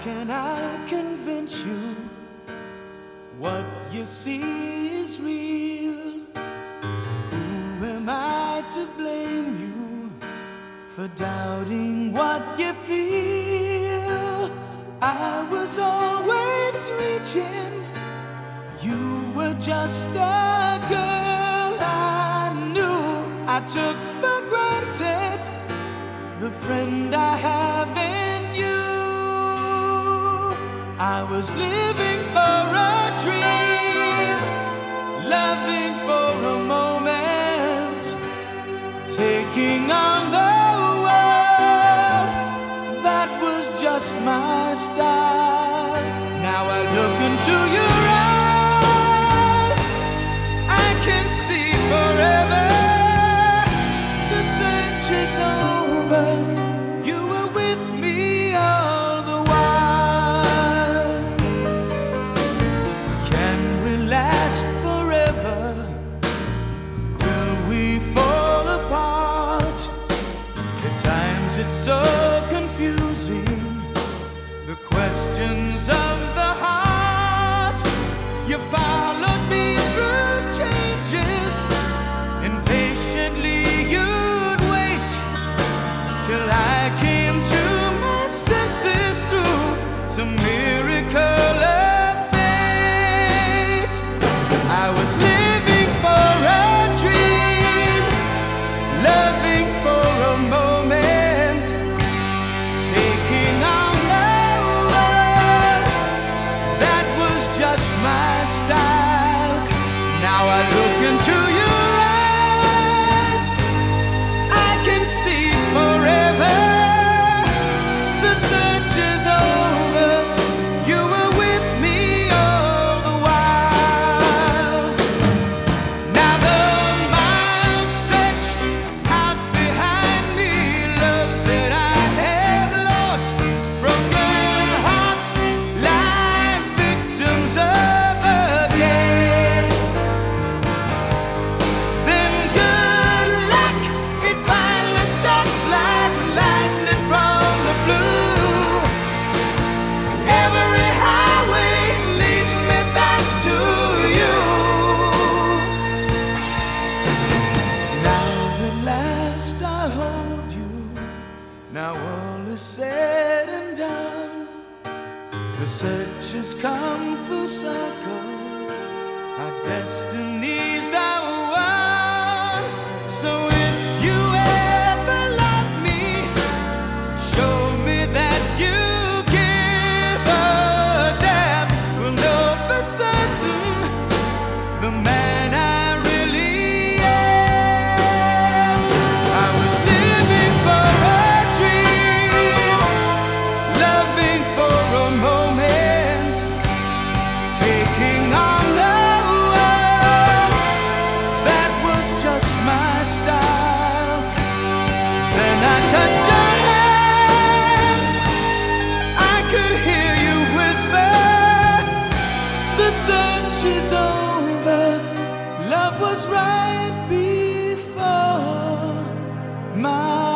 can I convince you what you see is real? Who am I to blame you for doubting what you feel? I was always reaching, you were just a girl I knew. I took for granted the friend I have I was living for a dream, loving for a moment, taking on the world. That was just my style. Now I look into your eyes, I can see forever. The is over. It's so confusing. The questions of the heart. You followed me through changes, and patiently you'd wait till I came to my senses through some miracle Now all is said and done. The search has come full circle. Our destinies are. search is over. Love was right before my.